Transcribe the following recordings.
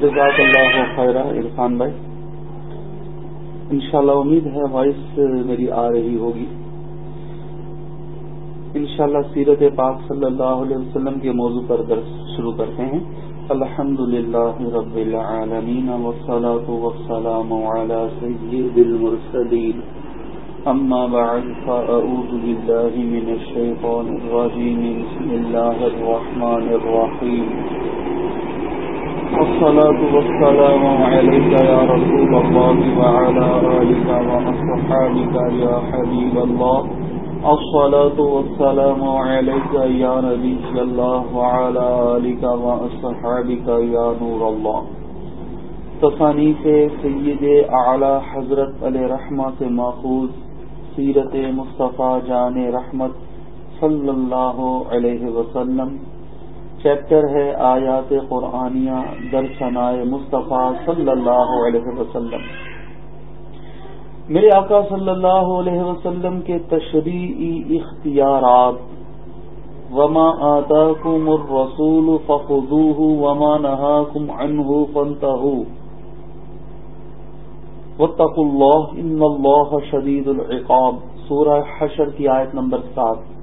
جزاک اللہ خیرہ، عرفان بھائی۔ انشاءاللہ امید ہے وائس میری آ رہی ہوگی۔ انشاءاللہ سیرت پاک صلی اللہ علیہ وسلم کے موضوع پر درس شروع کرتے ہیں۔ الحمد للہ رب العالمین والصلاة والسلام على سید المرسلین۔ اما بعد، فاعوذ باللہ من الشیطان الرجیم۔ بسم اللہ الرحمن الرحیم۔ والصلاة والسلام عليك يا رسول الله وعلى آلك وأصحابك يا حبيب الله. الصلاة والسلام عليك يا نبي الله وعلى آلك وأصحابك يا نور الله. تصانیف سید اعلی حضرت علیہ رحمہ سے ماخوذ، سیرت مصطفیٰ جان رحمت صلی اللہ علیہ وسلم. چیپٹر ہے آیات قرآنیہ درسنائے مصطفیٰ صلی اللہ علیہ وسلم۔ میرے آقا صلی اللہ علیہ وسلم کے تشریعی اختیارات۔ وما آتاکم الرسول فخذوه وما نهاکم عنه فانتهوا۔ واتقوا اللہ ان اللہ شدید العقاب۔ سورہ حشر کی آیت نمبر سات۔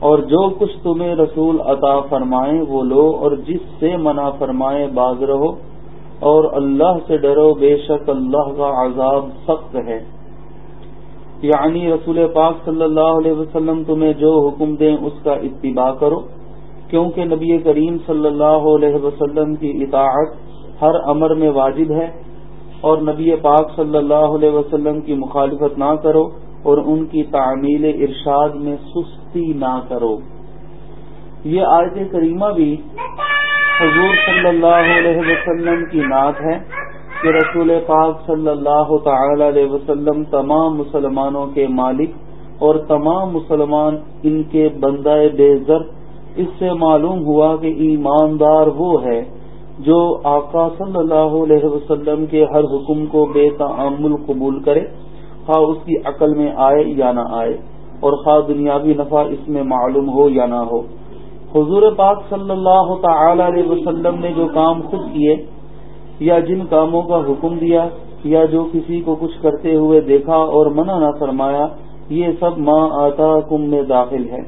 اور جو کچھ تمہیں رسول عطا فرمائے وہ لو اور جس سے منع فرمائے باز رہو اور اللہ سے ڈرو بے شک اللہ کا عذاب سخت ہے۔ یعنی رسول پاک صلی اللہ علیہ وسلم تمہیں جو حکم دیں اس کا اتباع کرو، کیونکہ نبی کریم صلی اللہ علیہ وسلم کی اطاعت ہر امر میں واجب ہے اور نبی پاک صلی اللہ علیہ وسلم کی مخالفت نہ کرو۔ اور ان کی تعمیل ارشاد میں سستی نہ کرو۔ یہ آیت کریمہ بھی حضور صلی اللہ علیہ وسلم کی نعت ہے کہ رسول پاک صلی اللہ تعالی علیہ وسلم تمام مسلمانوں کے مالک اور تمام مسلمان ان کے بندہ بے زر اس سے معلوم ہوا کہ ایماندار وہ ہے جو آقا صلی اللہ علیہ وسلم کے ہر حکم کو بے تعمل قبول کرے۔ خواہ اس کی عقل میں آئے یا نہ آئے اور خواہ دنیاوی نفع اس میں معلوم ہو یا نہ ہو۔ حضور پاک صلی اللہ تعالی علیہ وسلم نے جو کام خود کیے یا جن کاموں کا حکم دیا یا جو کسی کو کچھ کرتے ہوئے دیکھا اور منع نہ فرمایا، یہ سب ماں آتا کم میں داخل ہے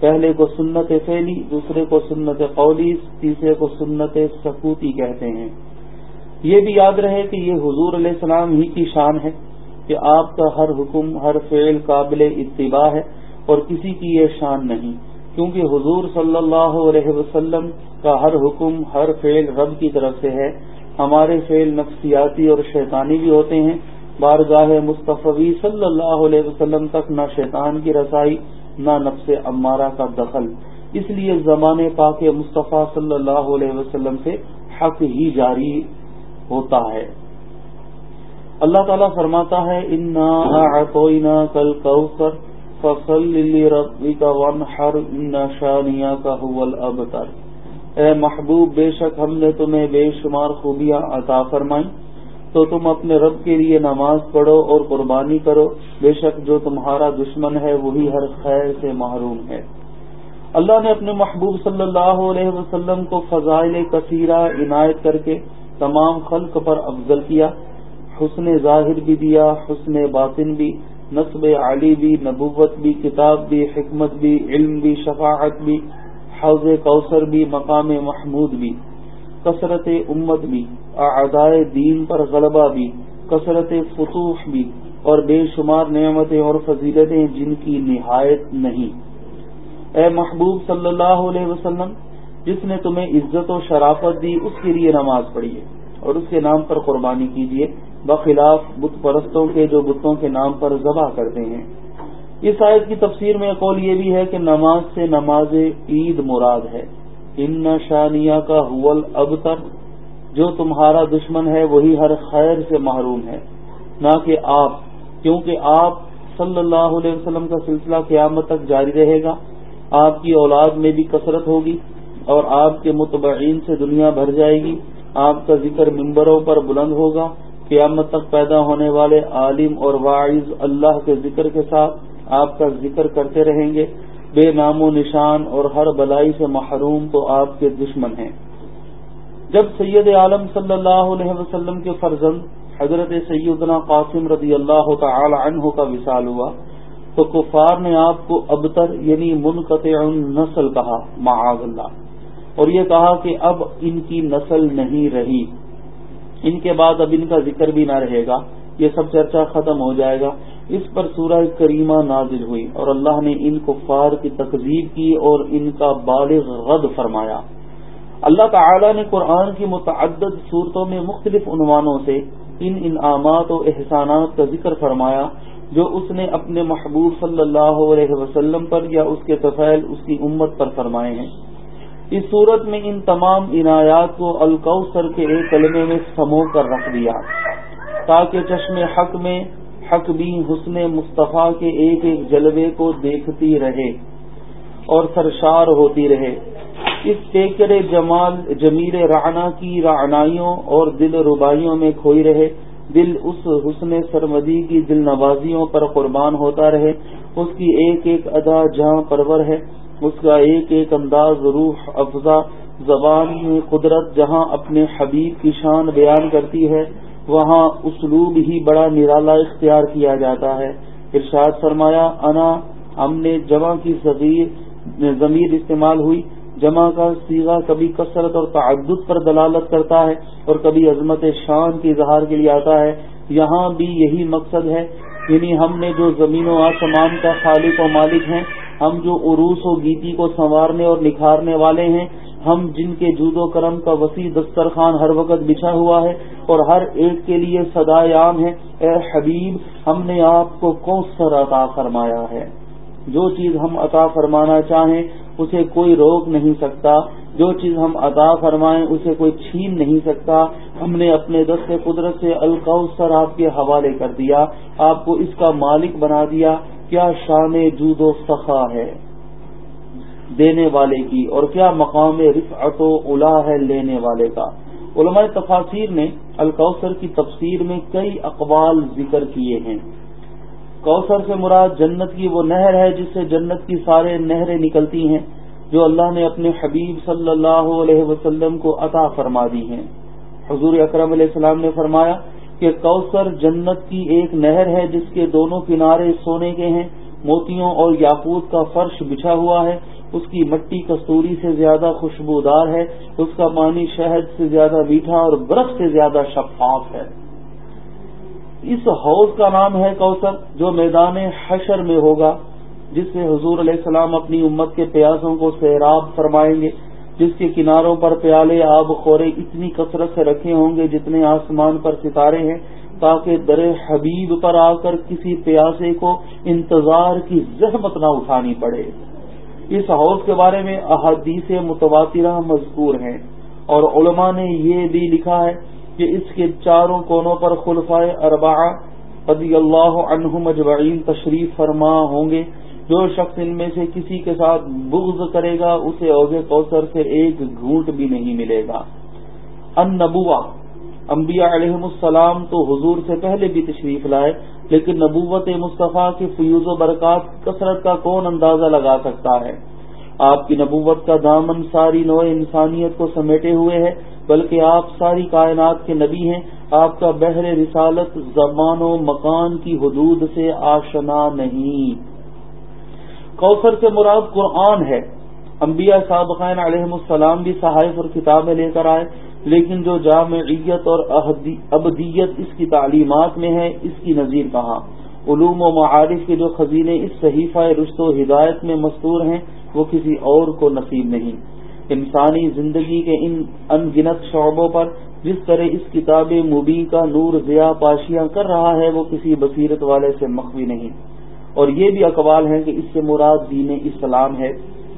پہلے کو سنت فیلی دوسرے کو سنت قولی، تیسرے کو سنت سکوتی کہتے ہیں۔ یہ بھی یاد رہے کہ یہ حضور علیہ السلام ہی کی شان ہے۔ کہ آپ کا ہر حکم، ہر فعل قابل اتباع ہے اور کسی کی یہ شان نہیں۔ کیونکہ حضور صلی اللہ علیہ وسلم کا ہر حکم، ہر فعل رب کی طرف سے ہے۔ ہمارے فعل نفسیاتی اور شیطانی بھی ہوتے ہیں۔ بارگاہ مصطفی صلی اللہ علیہ وسلم تک نہ شیطان کی رسائی، نہ نفس امارہ کا دخل۔ اس لیے زمان پاک مصطفیٰ صلی اللہ علیہ وسلم سے حق ہی جاری ہوتا ہے۔ اللہ تعالیٰ فرماتا ہے، انا کل ربی کا ون ہر شانیا کا حول اے محبوب، بے شک ہم نے تمہیں بے شمار خوبیاں عطا فرمائی تو تم اپنے رب کے لیے نماز پڑھو اور قربانی کرو۔ بے شک جو تمہارا دشمن ہے وہی ہر خیر سے محروم ہے۔ اللہ نے اپنے محبوب صلی اللہ علیہ وسلم کو فضائل کثیرہ عنایت کر کے تمام خلق پر افضل کیا۔ حسن ظاہر بھی دیا، حسن باطن بھی، نصب علی بھی، نبوت بھی، کتاب بھی، حکمت بھی، علم بھی، شفاعت بھی، حوض کوثر بھی، مقام محمود بھی، کثرت امت بھی اعدائے دین پر غلبہ بھی، کثرت فتوح بھی، اور بے شمار نعمتیں اور فضیلتیں جن کی نہایت نہیں۔ اے محبوب صلی اللہ علیہ وسلم، جس نے تمہیں عزت و شرافت دی، اس کے لیے نماز پڑھیے اور اس کے نام پر قربانی کیجیے۔ بخلاف بت پرستوں کے جو بتوں کے نام پر ذبح کرتے ہیں۔ اس آیت کی تفسیر میں قول یہ بھی ہے کہ نماز سے نماز عید مراد ہے۔ ان شانیہ کا حول ابتر جو تمہارا دشمن ہے، وہی ہر خیر سے محروم ہے۔ نہ کہ آپ، کیونکہ آپ صلی اللہ علیہ وسلم کا سلسلہ قیامت تک جاری رہے گا۔ آپ کی اولاد میں بھی کثرت ہوگی اور آپ کے متبعین سے دنیا بھر جائے گی۔ آپ کا ذکر ممبروں پر بلند ہوگا۔ قیامت تک پیدا ہونے والے عالم اور واعظ اللہ کے ذکر کے ساتھ آپ کا ذکر کرتے رہیں گے۔ بے نام و نشان اور ہر بلائی سے محروم تو آپ کے دشمن ہیں۔ جب سید عالم صلی اللہ علیہ وسلم کے فرزند حضرت سیدنا قاسم رضی اللہ تعالی عنہ کا وصال ہوا، تو کفار نے آپ کو ابتر یعنی منقطع نسل کہا، معاذ اللہ۔ اور یہ کہا کہ اب ان کی نسل نہیں رہی۔ ان کے بعد اب ان کا ذکر بھی نہ رہے گا، یہ سب چرچا ختم ہو جائے گا۔ اس پر سورہ کریمہ نازل ہوئی اور اللہ نے ان کفار کی تقزیب کی اور ان کا بالغ غد فرمایا۔ اللہ تعالی نے قرآن کی متعدد صورتوں میں مختلف عنوانوں سے ان انعامات و احسانات کا ذکر فرمایا، جو اس نے اپنے محبوب صلی اللہ علیہ وسلم پر یا اس کے طفیل، اس کی امت پر فرمائے ہیں۔ اس صورت میں ان تمام عنایات کو الکوثر کے ایک کلمے میں سمو کر رکھ دیا تاکہ چشم حق میں حق بھی حسن مصطفیٰ کے ایک ایک جلوے کو دیکھتی رہے اور سرشار ہوتی رہے۔ اس ٹیکر جمال جمیل رانا کی رعنائیوں اور دل ربائیوں میں کھوئی رہے۔ دل اس حسن سرمدی کی دل نوازیوں پر قربان ہوتا رہے۔ اس کی ایک ایک ادا جہاں پرور ہے۔ اس کا ایک ایک انداز روح افزا۔ زبان میں قدرت جہاں اپنے حبیب کی شان بیان کرتی ہے، وہاں اسلوب ہی بڑا نرالا اختیار کیا جاتا ہے۔ ارشاد فرمایا، انا، ہم نے جمع کی ضمیر استعمال ہوئی۔ جمع کا سیگا کبھی کثرت اور تعدد پر دلالت کرتا ہے اور کبھی عظمت شان کی اظہار کے لیے آتا ہے۔ یہاں بھی یہی مقصد ہے یعنی ہم نے جو زمین و آسمان کا خالق و مالک ہیں ہم جو عروس و گیتی کو سنوارنے اور نکھارنے والے ہیں، ہم جن کے جود و کرم کا وسیع دسترخوان ہر وقت بچھا ہوا ہے اور ہر ایک کے لیے سدائے عام ہے، اے حبیب، ہم نے آپ کو کون سر عطا فرمایا ہے۔ جو چیز ہم عطا فرمانا چاہیں، اسے کوئی روک نہیں سکتا۔ جو چیز ہم عطا فرمائیں، اسے کوئی چھین نہیں سکتا۔ ہم نے اپنے دست قدرت سے القوثر آپ کے حوالے کر دیا۔ آپ کو اس کا مالک بنا دیا۔ کیا شان جود و سخا ہے دینے والے کی اور کیا مقام رفعت و الا ہے لینے والے کا؟ علماء تفاصیر نے الکوثر کی تفسیر میں کئی اقوال ذکر کیے ہیں۔ کوثر سے مراد جنت کی وہ نہر ہے جس سے جنت کی سارے نہریں نکلتی ہیں، جو اللہ نے اپنے حبیب صلی اللہ علیہ وسلم کو عطا فرما دی ہیں۔ حضور اکرم علیہ السلام نے فرمایا کہ کوثر جنت کی ایک نہر ہے جس کے دونوں کنارے سونے کے ہیں، موتیوں اور یاقوت کا فرش بچھا ہوا ہے۔ اس کی مٹی کستوری سے زیادہ خوشبودار ہے، اس کا پانی شہد سے زیادہ میٹھا اور برف سے زیادہ شفاف ہے۔ اس حوض کا نام ہے کوثر، جو میدان حشر میں ہوگا، جس سے حضور علیہ السلام اپنی امت کے پیاسوں کو سیراب فرمائیں گے۔ جس کے کناروں پر پیالے آب خورے اتنی کثرت سے رکھے ہوں گے جتنے آسمان پر ستارے ہیں، تاکہ در حبیب پر آ کر کسی پیاسے کو انتظار کی زحمت نہ اٹھانی پڑے۔ اس حوض کے بارے میں احادیث متواترہ مذکور ہیں اور علماء نے یہ بھی لکھا ہے کہ اس کے چاروں کونوں پر خلفائے اربعہ رضی اللہ عنہ مجمعین تشریف فرما ہوں گے۔ جو شخص ان میں سے کسی کے ساتھ بغض کرے گا، اسے اوزے کوثر سے ایک گھونٹ بھی نہیں ملے گا۔ ان نبوا انبیاء علیہ السلام تو حضور سے پہلے بھی تشریف لائے، لیکن نبوت مصطفیٰ کی فیوز و برکات کثرت کا کون اندازہ لگا سکتا ہے؟ آپ کی نبوت کا دامن ساری نو انسانیت کو سمیٹے ہوئے ہے، بلکہ آپ ساری کائنات کے نبی ہیں۔ آپ کا بحر رسالت زبان و مکان کی حدود سے آشنا نہیں۔ کوثر سے مراد قرآن ہے۔ انبیاء صابقین علیہ السلام بھی صحائف اور کتابیں لے کر آئے، لیکن جو جامعیت اور ابدیت اس کی تعلیمات میں ہے، اس کی نظیر کہاں؟ علوم و معارف کے جو خزینے اس صحیفہ رشت و ہدایت میں مستور ہیں، وہ کسی اور کو نصیب نہیں۔ انسانی زندگی کے ان ان گنت شعبوں پر جس طرح اس کتاب مبی کا نور ضیا پاشیاں کر رہا ہے، وہ کسی بصیرت والے سے مخوی نہیں۔ اور یہ بھی اقوال ہے کہ اس سے مراد دین اسلام ہے،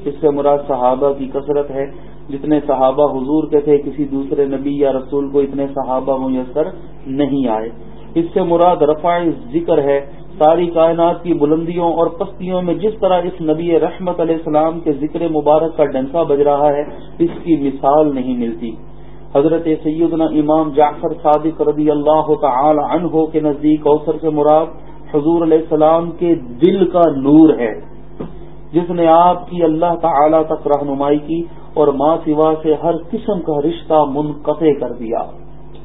اس سے مراد صحابہ کی کثرت ہے۔ جتنے صحابہ حضور کے تھے، کسی دوسرے نبی یا رسول کو اتنے صحابہ میسر نہیں آئے۔ اس سے مراد رفع ذکر ہے، ساری کائنات کی بلندیوں اور پستیوں میں جس طرح اس نبی رحمت علیہ السلام کے ذکر مبارک کا ڈنکا بج رہا ہے، اس کی مثال نہیں ملتی۔ حضرت سیدنا امام جعفر صادق رضی اللہ تعالی عنہ کے نزدیک اوسر سے مراد حضور علیہ السلام کے دل کا نور ہے، جس نے آپ کی اللہ تعالی تک رہنمائی کی اور ماں سوا سے ہر قسم کا رشتہ منقطع کر دیا۔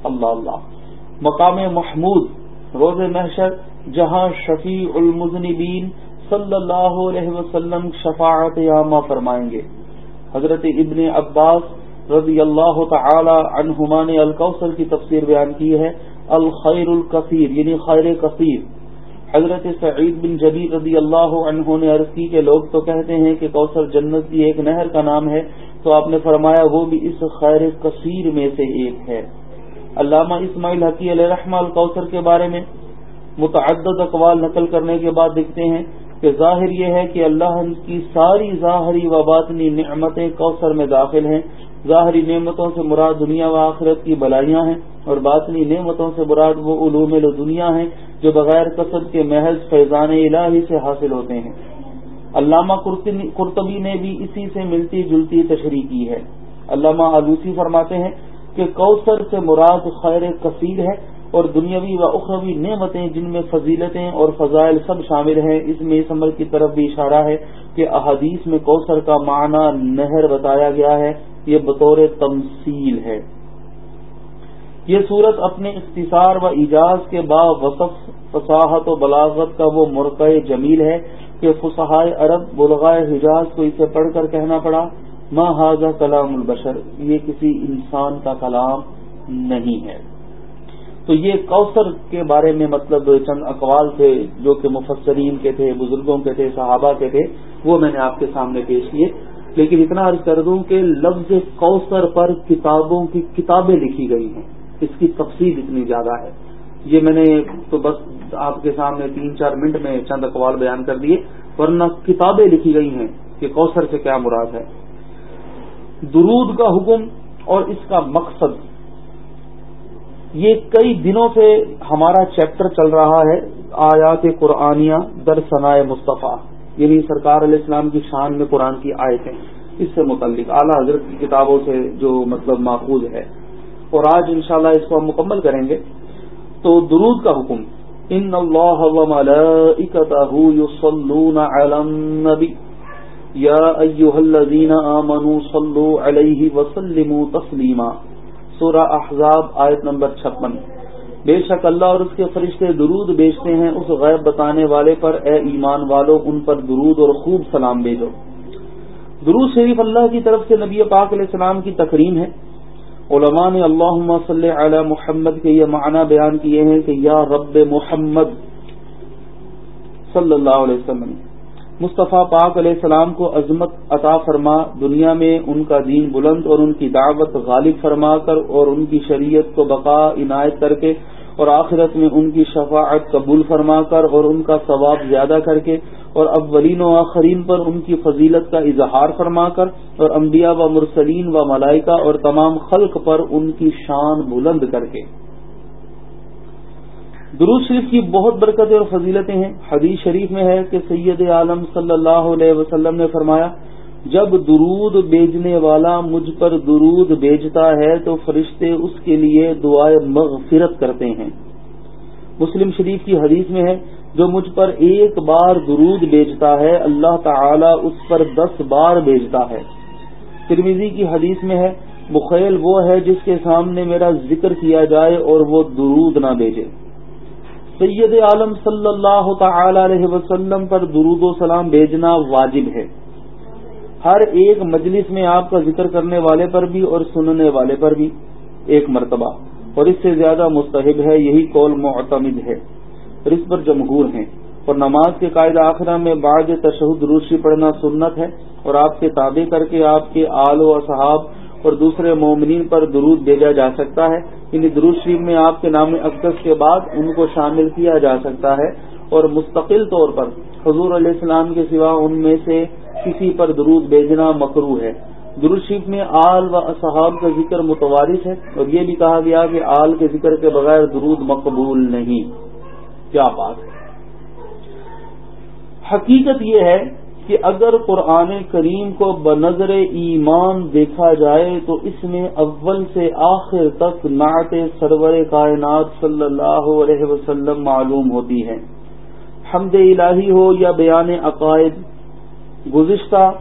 اللہ اللہ۔ مقام محمود، روز محشر، جہاں شفیع المزنبین صلی اللہ علیہ وسلم شفاعت عامہ فرمائیں گے۔ حضرت ابن عباس رضی اللہ تعالی عنہما نے الکوثر کی تفسیر بیان کی ہے، الخیر الکثیر یعنی خیر کثیر۔ حضرت سعید بن جبیر رضی اللہ عنہ نے عرض کی کہ لوگ تو کہتے ہیں کہ کوثر جنت کی ایک نہر کا نام ہے، تو آپ نے فرمایا وہ بھی اس خیر کثیر میں سے ایک ہے۔ علامہ اسماعیل حقی علیہ رحمہ الکوثر کے بارے میں متعدد اقوال نقل کرنے کے بعد دیکھتے ہیں کہ ظاہر یہ ہے کہ اللہ کی ساری ظاہری و باطنی نعمتیں کوثر میں داخل ہیں۔ ظاہری نعمتوں سے مراد دنیا و آخرت کی بلائیاں ہیں اور باطنی نعمتوں سے مراد وہ علوم دنیا ہیں جو بغیر قصد کے محض فیضان الہی سے حاصل ہوتے ہیں۔ علامہ قرطبی نے بھی اسی سے ملتی جلتی تشریح کی ہے۔ علامہ آلوسی فرماتے ہیں کہ کوثر سے مراد خیر کثیر ہے اور دنیاوی و اخروی نعمتیں جن میں فضیلتیں اور فضائل سب شامل ہیں، اس میں اس عمل کی طرف بھی اشارہ ہے کہ احادیث میں کوثر کا معنی نہر بتایا گیا ہے، یہ بطور تمثیل ہے۔ یہ صورت اپنے اختصار و ایجاز کے با وصف فصاحت و بلاغت کا وہ مرقع جمیل ہے کہ فسحائے عرب بلغائے حجاز کو اسے پڑھ کر کہنا پڑا۔ ماں حاضہ کلام البشر؟ یہ کسی انسان کا کلام نہیں ہے۔ تو یہ کوثر کے بارے میں مطلب چند اقوال تھے جو کہ مفسرین کے تھے، بزرگوں کے تھے، صحابہ کے تھے، وہ میں نے آپ کے سامنے پیش کیے۔ لیکن اتنا عرض کر دوں کہ لفظ کوثر پر کتابوں کی کتابیں لکھی گئی ہیں۔ اس کی تفصیل اتنی زیادہ ہے۔ یہ میں نے تو بس آپ کے سامنے تین چار منٹ میں چند اقوال بیان کر دیے، ورنہ کتابیں لکھی گئی ہیں کہ کوثر سے کیا مراد ہے۔ درود کا حکم اور اس کا مقصد۔ یہ کئی دنوں سے ہمارا چیپٹر چل رہا ہے، آیات قرآنیہ در ثناء مصطفیٰ۔ یعنی سرکار علیہ السلام کی شان میں قرآن کی آیتیں۔ اس سے متعلق اعلیٰ حضرت کی کتابوں سے جو مطلب ماخوذ ہے۔ اور آج انشاءاللہ اس کو ہم مکمل کریں گے۔ تو درود کا حکم، ان اللہ و علی النبی۔ یا ایوہ الذین آمنوا صلو علیہ وسلموا تسلیما۔ سورہ احزاب آیت نمبر چھپن۔ بے شک اللہ اور اس کے فرشتے درود بیچتے ہیں اس غیب بتانے والے پر۔ اے ایمان والو، ان پر درود اور خوب سلام بھیجو۔ درود شریف اللہ کی طرف سے نبی پاک علیہ السلام کی تقریم ہے۔ علماء نے اللہ صلی علی محمد کے یہ معنی بیان کیے ہیں کہ یا رب محمد صلی اللہ علیہ وسلم۔ مصطفیٰ پاک علیہ السلام کو عظمت عطا فرما، دنیا میں ان کا دین بلند اور ان کی دعوت غالب فرما کر اور ان کی شریعت کو بقا عنایت کر کے اور آخرت میں ان کی شفاعت قبول فرما کر اور ان کا ثواب زیادہ کر کے اور اولین و آخرین پر ان کی فضیلت کا اظہار فرما کر اور انبیاء و مرسلین و ملائکہ اور تمام خلق پر ان کی شان بلند کر کے۔ درود شریف کی بہت برکتیں اور فضیلتیں ہیں۔ حدیث شریف میں ہے کہ سید عالم صلی اللہ علیہ وسلم نے فرمایا جب درود بیچنے والا مجھ پر درود بیچتا ہے تو فرشتے اس کے لیے دعائیں مغفرت کرتے ہیں۔ مسلم شریف کی حدیث میں ہے، جو مجھ پر ایک بار درود بیچتا ہے، اللہ تعالی اس پر دس بار بیچتا ہے۔ ترمیزی کی حدیث میں ہے، بخیل وہ ہے جس کے سامنے میرا ذکر کیا جائے اور وہ درود نہ بیچے سید عالم صلی اللہ تعالی علیہ وسلم پر درود و سلام بھیجنا واجب ہے۔ ہر ایک مجلس میں آپ کا ذکر کرنے والے پر بھی اور سننے والے پر بھی ایک مرتبہ۔ اور اس سے زیادہ مستحب ہے یہی قول معتمد ہے۔ اور اس پر جمہور ہیں۔ اور نماز کے قاعدہ آخرہ میں بعض تشہد روشی پڑھنا سنت ہے۔ اور آپ کے تابع کر کے آپ کے آل و اصحاب اور دوسرے مومنین پر درود بھیجا جا سکتا ہے۔ یعنی درود شریف میں آپ کے نام اقدس کے بعد ان کو شامل کیا جا سکتا ہے۔ اور مستقل طور پر حضور علیہ السلام کے سوا ان میں سے کسی پر درود بھیجنا مکرو ہے۔ درود شریف میں آل و اصحاب کا ذکر متوارث ہے اور یہ بھی کہا گیا کہ آل کے ذکر کے بغیر درود مقبول نہیں۔ کیا بات ہے؟ حقیقت یہ ہے کہ اگر قرآن کریم کو بنظر ایمان دیکھا جائے تو اس میں اول سے آخر تک نعت سرور کائنات صلی اللہ علیہ وسلم معلوم ہوتی ہے حمد الہی ہو یا بیان عقائد گزشتہ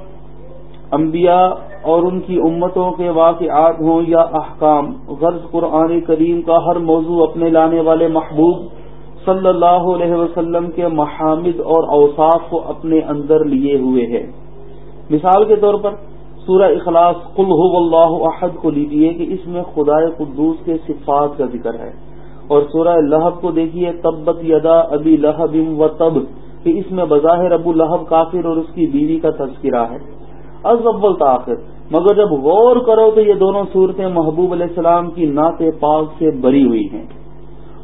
انبیاء اور ان کی امتوں کے واقعات ہوں یا احکام، غرض قرآن کریم کا ہر موضوع اپنے لانے والے محبوب صلی اللہ علیہ وسلم کے محامد اور اوصاف کو اپنے اندر لیے ہوئے ہے مثال کے طور پر سورہ اخلاص قل هو اللہ احد کو لیجیے کہ اس میں خدا قدوس کے صفات کا ذکر ہے۔ اور سورہ لہب کو دیکھیے، تبت یدا ابی لہب و تب۔ کہ اس میں بظاہر ابو لہب کافر اور اس کی بیوی کا تذکرہ ہے۔ از اول تاخر مگر جب غور کرو تو یہ دونوں صورتیں محبوب علیہ السلام کی نعت پاک سے بری ہوئی ہیں۔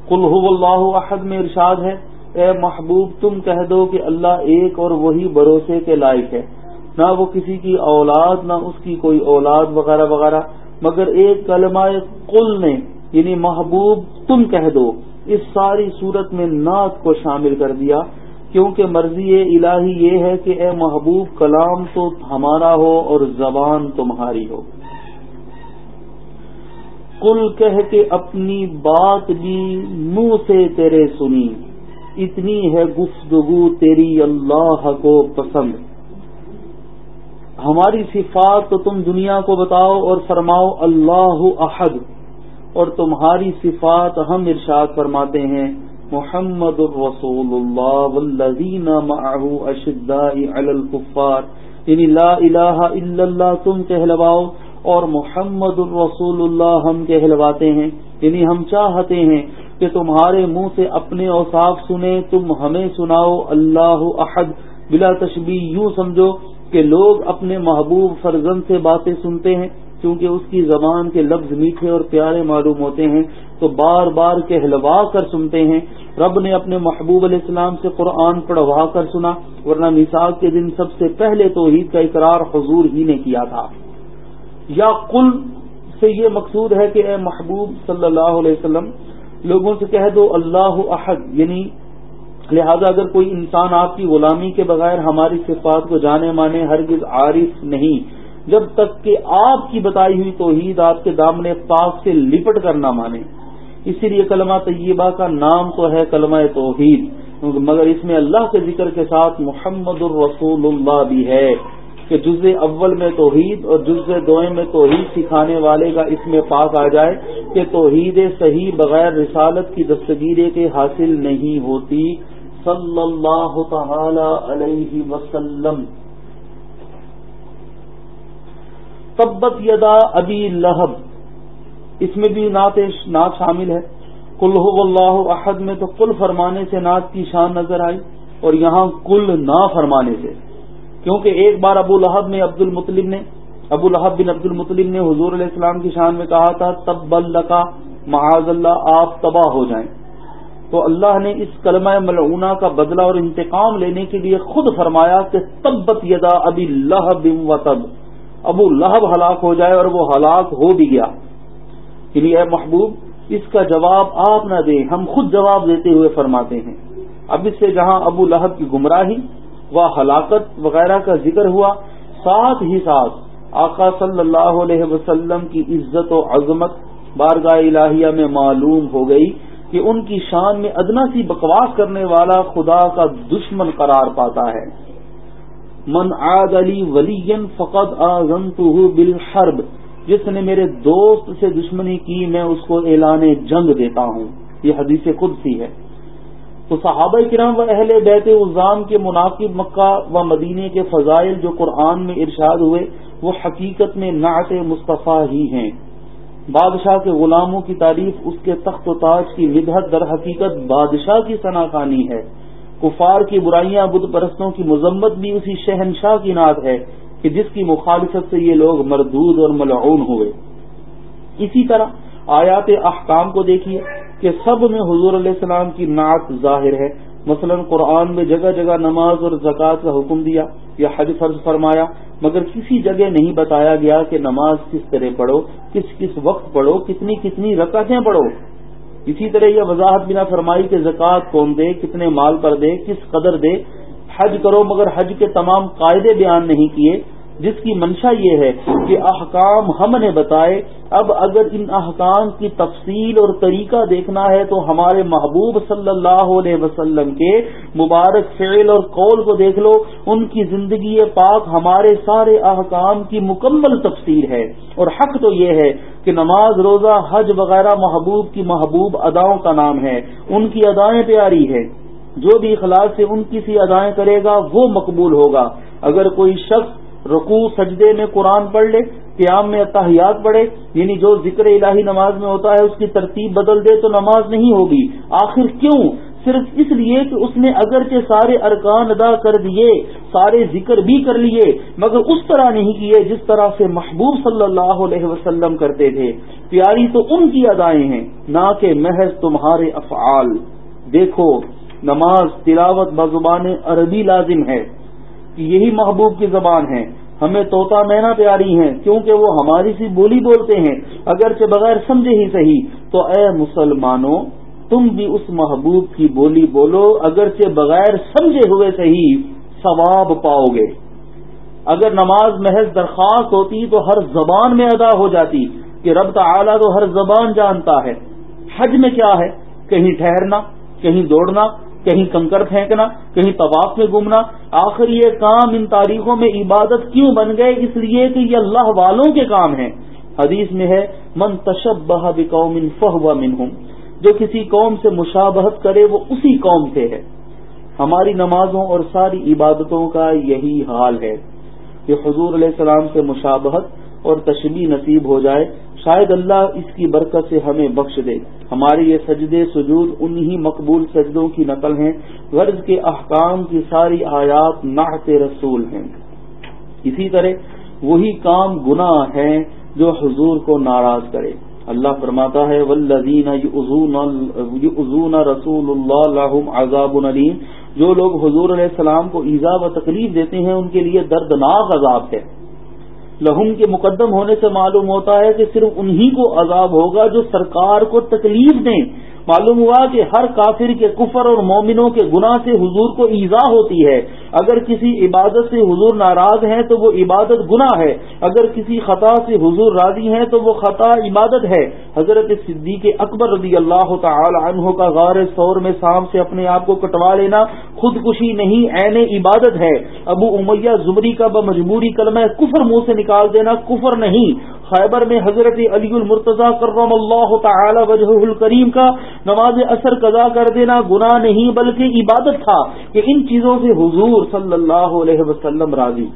کل اللہ احد میں ارشاد ہے۔ اے محبوب، تم کہہ دو کہ اللہ ایک اور وہی بھروسے کے لائق ہے۔ نہ وہ کسی کی اولاد، نہ اس کی کوئی اولاد وغیرہ وغیرہ۔ مگر ایک کلمہ کل نے یعنی محبوب، تم کہہ دو۔ اس ساری صورت میں نعت کو شامل کر دیا۔ کیونکہ مرضی الہی یہ ہے کہ اے محبوب کلام تو ہمارا ہو اور زبان تمہاری ہو۔ کل کہہ کے اپنی بات بھی منہ سے تیرے سنی۔ اتنی ہے گفتگو تیری اللہ کو پسند۔ ہماری صفات تو تم دنیا کو بتاؤ اور فرماؤ اللہ احد۔ اور تمہاری صفات ہم ارشاد فرماتے ہیں۔ محمد الرسول اللہ والذین معه اشداء علی الكفار. یعنی لا الہ الا اللہ، تم کہلواؤ، اور محمد الرسول اللہ ہم کہلواتے ہیں. یعنی ہم چاہتے ہیں کہ تمہارے منہ سے اپنے اوصاف سنیں، تم ہمیں سناؤ، اللہ احد. بلا تشبیح یوں سمجھو کہ لوگ اپنے محبوب فرزند سے باتیں سنتے ہیں کیونکہ اس کی زبان کے لفظ میٹھے اور پیارے معلوم ہوتے ہیں، تو بار بار کہلوا کر سنتے ہیں۔ رب نے اپنے محبوب علیہ السلام سے قرآن پڑھوا کر سنا، ورنہ مثال کے دن سب سے پہلے تو عید کا اقرار حضور ہی نے کیا تھا۔ یا کل سے یہ مقصود ہے کہ اے محبوب صلی اللہ علیہ وسلم، لوگوں سے کہہ دو اللہ احد یعنی لہذا اگر کوئی انسان آپ کی غلامی کے بغیر ہماری صفات کو جانے مانے، ہرگز عارف نہیں۔ جب تک کہ آپ کی بتائی ہوئی توحید آپ کے دامن پاک سے لپٹ کر نہ مانے۔ اسی لیے کلمہ طیبہ کا نام تو ہے کلمہ توحید مگر اس میں اللہ کے ذکر کے ساتھ محمد الرسول اللہ بھی ہے کہ جز اول میں توحید اور جز دوئے میں توحید سکھانے والے کا اس میں پاک آ جائے کہ توحید صحیح بغیر رسالت کی دستگیرے کے حاصل نہیں ہوتی۔ صلی اللہ تعالی علیہ وسلم۔ تبت یدا ابی لہب۔ اس میں بھی نعت نعت شامل ہے۔ کل اللہ احد میں تو کل فرمانے سے نعت کی شان نظر آئی اور یہاں کل نہ فرمانے سے۔ کیونکہ ایک بار ابو لہب میں عبد المطلب نے ابو لہب بن عبد المطلب نے حضور علیہ السلام کی شان میں کہا تھا تب بل معاذ اللہ، آپ تباہ ہو جائیں۔ تو اللہ نے اس کلمہ ملعونہ کا بدلہ اور انتقام لینے کے لیے خود فرمایا کہ تبت یدا ابی لہب و تب۔ ابو لہب ہلاک ہو جائے اور وہ ہلاک ہو بھی گیا۔ یعنی اے محبوب، اس کا جواب آپ نہ دیں، ہم خود جواب دیتے ہوئے فرماتے ہیں۔ اب اس سے جہاں ابو لہب کی گمراہی و ہلاکت وغیرہ کا ذکر ہوا، ساتھ ہی ساتھ آقا صلی اللہ علیہ وسلم کی عزت و عظمت بارگاہ الہیہ میں معلوم ہو گئی کہ ان کی شان میں ادنا سی بکواس کرنے والا خدا کا دشمن قرار پاتا ہے۔ من عاد علی ولی فقط آزمتہ بالحرب۔ جس نے میرے دوست سے دشمنی کی، میں اس کو اعلان جنگ دیتا ہوں۔ یہ حدیث خود سی ہے۔ تو صحابہ کرام و اہل بیت الزام کے مناقب مکہ و مدینے کے فضائل جو قرآن میں ارشاد ہوئے، وہ حقیقت میں نعت مصطفیٰ ہی ہیں۔ بادشاہ کے غلاموں کی تعریف اس کے تخت و تاج کی ودحت در حقیقت بادشاہ کی خانی ہے۔ کفار کی برائیاں بدھ پرستوں کی مذمت بھی اسی شہنشاہ کی نعت ہے کہ جس کی مخالفت سے یہ لوگ مردود اور ملعون ہوئے۔ اسی طرح آیات احکام کو دیکھیے کہ سب میں حضور علیہ السلام کی نعت ظاہر ہے۔ مثلا قرآن میں جگہ جگہ نماز اور زکوٰۃ کا حکم دیا یا حج فرض فرمایا، مگر کسی جگہ نہیں بتایا گیا کہ نماز کس طرح پڑھو، کس کس وقت پڑھو، کتنی کتنی رکعتیں پڑھو۔ اسی طرح یہ وضاحت بنا فرمائی کہ زکوٰۃ کون دے، کتنے مال پر دے، کس قدر دے۔ حج کرو، مگر حج کے تمام قاعدے بیان نہیں کیے، جس کی منشا یہ ہے کہ احکام ہم نے بتائے۔ اب اگر ان احکام کی تفصیل اور طریقہ دیکھنا ہے تو ہمارے محبوب صلی اللہ علیہ وسلم کے مبارک فعل اور قول کو دیکھ لو۔ ان کی زندگی پاک ہمارے سارے احکام کی مکمل تفصیل ہے۔ اور حق تو یہ ہے کہ نماز، روزہ، حج وغیرہ محبوب کی محبوب اداؤں کا نام ہے، ان کی ادائیں پیاری ہے۔ جو بھی اخلاص سے ان کی سی ادائیں کرے گا، وہ مقبول ہوگا۔ اگر کوئی شخص رقو سجدے میں قرآن پڑھ لے، قیام میں اتحیات پڑھے یعنی جو ذکر الہی نماز میں ہوتا ہے، اس کی ترتیب بدل دے تو نماز نہیں ہوگی۔ آخر کیوں؟ صرف اس لیے کہ اس نے اگرچہ سارے ارکان ادا کر دیے، سارے ذکر بھی کر لیے، مگر اس طرح نہیں کیے جس طرح سے محبوب صلی اللہ علیہ وسلم کرتے تھے۔ پیاری تو ان کی ادائیں ہیں، نہ کہ محض تمہارے افعال۔ دیکھو، نماز، تلاوت بزبان عربی لازم ہے۔ کہ یہی محبوب کی زبان ہے۔ ہمیں توتا مینا پیاری ہیں، کیونکہ وہ ہماری سی بولی بولتے ہیں۔ اگرچہ بغیر سمجھے ہی صحیح، تو اے مسلمانوں تم بھی اس محبوب کی بولی بولو، اگرچہ بغیر سمجھے ہوئے صحیح ثواب پاؤ گے۔ اگر نماز محض درخواست ہوتی تو ہر زبان میں ادا ہو جاتی کہ رب تعالی تو ہر زبان جانتا ہے۔ حج میں کیا ہے؟ کہیں ٹھہرنا، کہیں دوڑنا، کہیں کنکر پھینکنا، کہیں طواف میں گمنا آخر یہ کام ان تاریخوں میں عبادت کیوں بن گئے؟ اس لیے کہ یہ اللہ والوں کے کام ہیں۔ حدیث میں ہے، من تشبہ بقوم فہو منہم جو کسی قوم سے مشابہت کرے وہ اسی قوم سے ہے۔ ہماری نمازوں اور ساری عبادتوں کا یہی حال ہے کہ حضور علیہ السلام سے مشابہت اور تشبیح نصیب ہو جائے، شاید اللہ اس کی برکت سے ہمیں بخش دے۔ ہمارے یہ سجدے، سجود انہی مقبول سجدوں کی نقل ہیں۔ غرض کے احکام کی ساری آیات نعت رسول ہیں۔ اسی طرح وہی کام گناہ ہیں جو حضور کو ناراض کرے۔ اللہ فرماتا ہے ولدین ازون رسول اللہ عذاب العلیم جو لوگ حضور علیہ السلام کو ایزا و تکلیف دیتے ہیں، ان کے لیے دردناک عذاب ہے۔ لہم کے مقدم ہونے سے معلوم ہوتا ہے کہ صرف انہی کو عذاب ہوگا جو سرکار کو تکلیف دیں۔ معلوم ہوا کہ ہر کافر کے کفر اور مومنوں کے گناہ سے حضور کو ایزا ہوتی ہے۔ اگر کسی عبادت سے حضور ناراض ہیں تو وہ عبادت گناہ ہے۔ اگر کسی خطا سے حضور راضی ہیں تو وہ خطا عبادت ہے۔ حضرت صدیق اکبر رضی اللہ تعالی عنہ کا غار سور میں سام سے اپنے آپ کو کٹوا لینا خودکشی نہیں، عین عبادت ہے۔ ابو امیہ زمری کا بمجبوری کلمہ کفر منہ سے نکال دینا کفر نہیں۔ خیبر میں حضرت علی المرتضی کرم اللہ تعالی وجہ الکریم کا نماز اثر قضا کر دینا گناہ نہیں بلکہ عبادت تھا کہ ان چیزوں سے حضور صلی اللہ علیہ وسلم راضی۔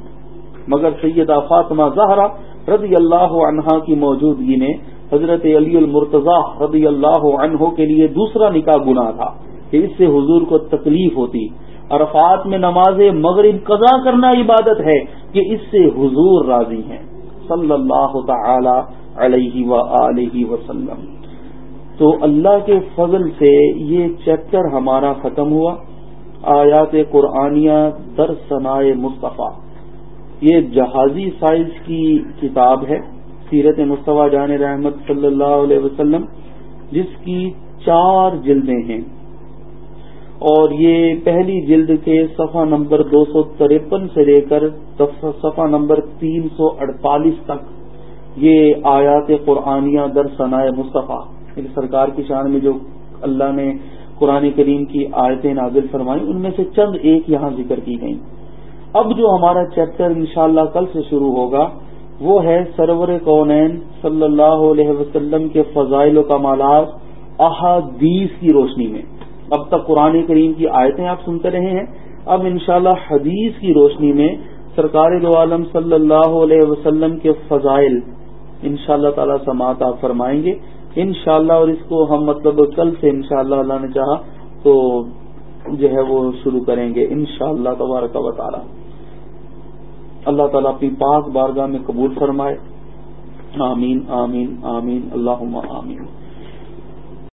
مگر سیدہ فاطمہ زہرا رضی اللہ عنہا کی موجودگی میں حضرت علی المرتضی رضی اللہ عنہ کے لیے دوسرا نکاح گناہ تھا کہ اس سے حضور کو تکلیف ہوتی۔ عرفات میں نماز مغرب قضا کرنا عبادت ہے کہ اس سے حضور راضی ہیں۔ صلی اللہ تعالی علیہ و وسلم۔ تو اللہ کے فضل سے یہ چیپٹر ہمارا ختم ہوا۔ آیات قرآنیہ در ثناء مصطفیٰ۔ یہ جہازی سائز کی کتاب ہے، سیرت مصطفیٰ جان رحمت صلی اللہ علیہ وسلم، جس کی چار جلدیں ہیں۔ اور یہ پہلی جلد کے صفحہ نمبر دو سو ترپن سے لے کر صفحہ نمبر تین سو اڑتالیس تک یہ آیات قرآنیہ در ثناء مصطفیٰ۔ یعنی سرکار کی شان میں جو اللہ نے قرآن کریم کی آیتیں نازل فرمائی ان میں سے چند ایک یہاں ذکر کی گئیں۔ اب جو ہمارا چیپٹر انشاءاللہ کل سے شروع ہوگا، وہ ہے سرور کونین صلی اللہ علیہ وسلم کے فضائل و کمالات احادیث کی روشنی میں۔ اب تک قرآن کریم کی آیتیں آپ سنتے رہے ہیں۔ اب انشاءاللہ حدیث کی روشنی میں سرکار دو عالم صلی اللہ علیہ وسلم کے فضائل ان شاء اللہ تعالی سماعت آپ فرمائیں گے۔ انشاءاللہ اور اس کو ہم مطلب کل سے انشاءاللہ اللہ نے چاہا تو جو ہے وہ شروع کریں گے انشاءاللہ تبارک و تعالی۔ اللہ تعالیٰ اپنی پاک بارگاہ میں قبول فرمائے۔ آمین آمین آمین اللہ آمین۔